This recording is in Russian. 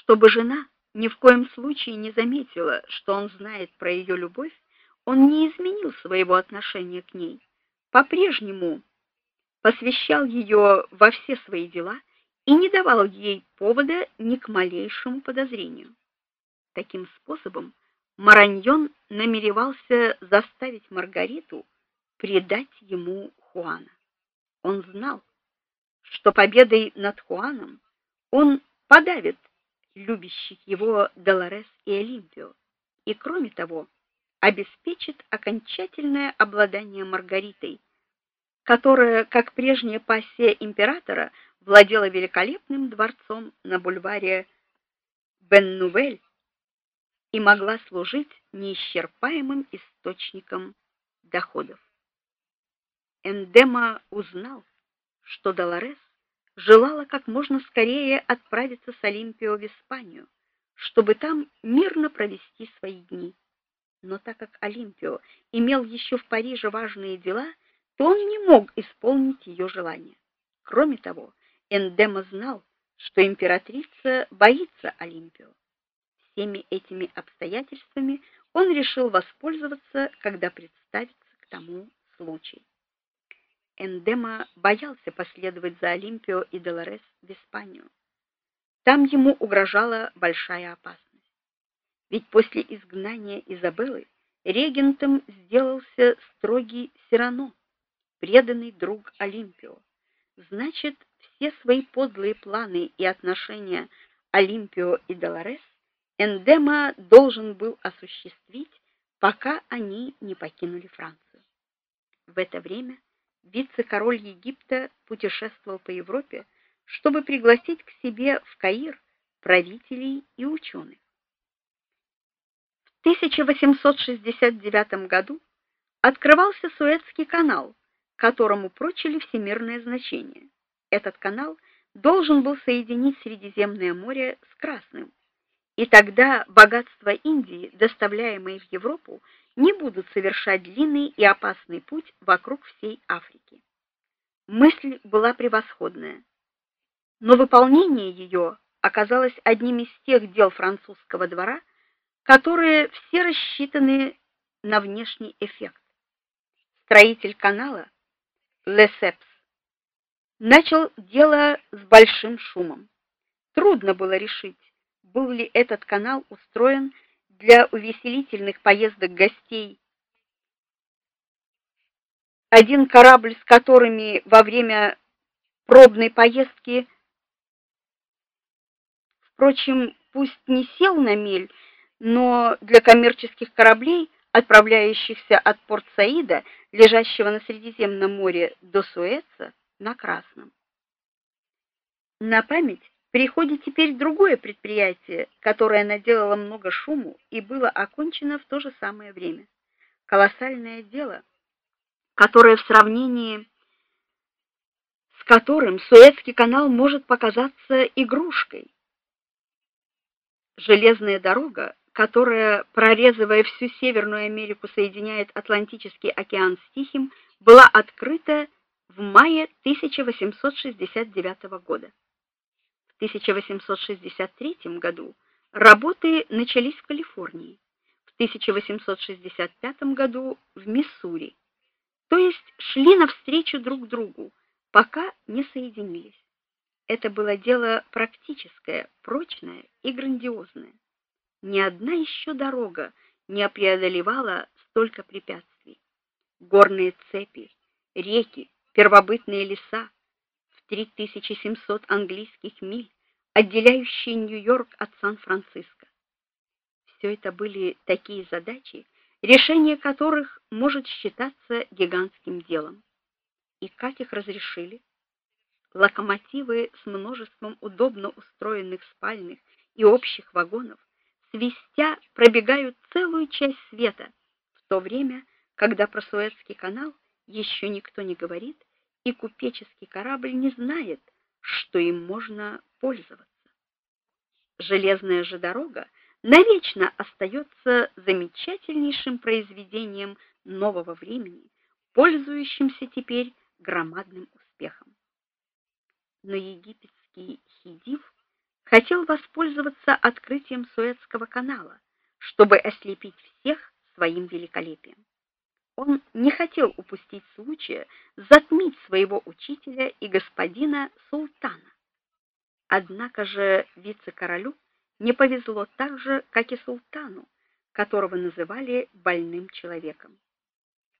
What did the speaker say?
Чтобы жена ни в коем случае не заметила, что он знает про ее любовь, он не изменил своего отношения к ней. По-прежнему посвящал ее во все свои дела и не давал ей повода ни к малейшему подозрению. Таким способом Мараньон намеревался заставить Маргариту предать ему Хуана. Он знал, что победой над Хуаном он подавит любящих его Долорес и Олимпио, и кроме того, обеспечит окончательное обладание Маргаритой, которая, как прежняя пассия императора, владела великолепным дворцом на бульваре Бен-Нувель и могла служить неисчерпаемым источником доходов. Эндема узнал, что Долорес желала как можно скорее отправиться с Олимпио в Испанию, чтобы там мирно провести свои дни. Но так как Олимпио имел еще в Париже важные дела, то он не мог исполнить ее желание. Кроме того, Эндема знал, что императрица боится Олимпио. Всеми этими обстоятельствами он решил воспользоваться, когда представится к тому случай. Эндема боялся последовать за Олимпио и Долорес в Испанию. Там ему угрожала большая опасность. Ведь после изгнания Изабеллы регентом сделался строгий Сирано, преданный друг Олимпио. Значит, все свои подлые планы и отношения Олимпио и Долорес Эндема должен был осуществить, пока они не покинули Францию. В это время вице-король Египта путешествовал по Европе, чтобы пригласить к себе в Каир правителей и ученых. В 1869 году открывался Суэцкий канал, которому прочили всемирное значение. Этот канал должен был соединить Средиземное море с Красным. И тогда богатства Индии, доставляемые в Европу, не будут совершать длинный и опасный путь вокруг всей Африки. Мысль была превосходная, но выполнение ее оказалось одним из тех дел французского двора, которые все рассчитаны на внешний эффект. Строитель канала Лесепс начал дело с большим шумом. Трудно было решить, был ли этот канал устроен для увеселительных поездок гостей. Один корабль, с которыми во время пробной поездки впрочем, пусть не сел на мель, но для коммерческих кораблей, отправляющихся от Порт-Саида, лежащего на Средиземном море, до Суэца, на Красном. На память приходит теперь другое предприятие, которое наделало много шуму и было окончено в то же самое время. Колоссальное дело, которое в сравнении с которым Суэцкий канал может показаться игрушкой. Железная дорога, которая, прорезывая всю Северную Америку, соединяет Атлантический океан с Тихим, была открыта в мае 1869 года. 1863 году работы начались в Калифорнии, в 1865 году в Миссури. То есть шли навстречу друг другу, пока не соединились. Это было дело практическое, прочное и грандиозное. Ни одна еще дорога не преодолевала столько препятствий. Горные цепи, реки, первобытные леса, 3700 английских миль, отделяющие Нью-Йорк от Сан-Франциско. Все это были такие задачи, решение которых может считаться гигантским делом. И как их разрешили? Локомотивы с множеством удобно устроенных спальных и общих вагонов свистя пробегают целую часть света, в то время, когда про Суэцкий канал еще никто не говорит и купеческий корабль не знает, что им можно пользоваться. Железная же дорога навечно остается замечательнейшим произведением нового времени, пользующимся теперь громадным успехом. Но египетский хидив хотел воспользоваться открытием Суэцкого канала, чтобы ослепить всех своим великолепием. Он не хотел упустить случая затмить своего учителя и господина султана. Однако же вице-королю не повезло так же, как и султану, которого называли больным человеком.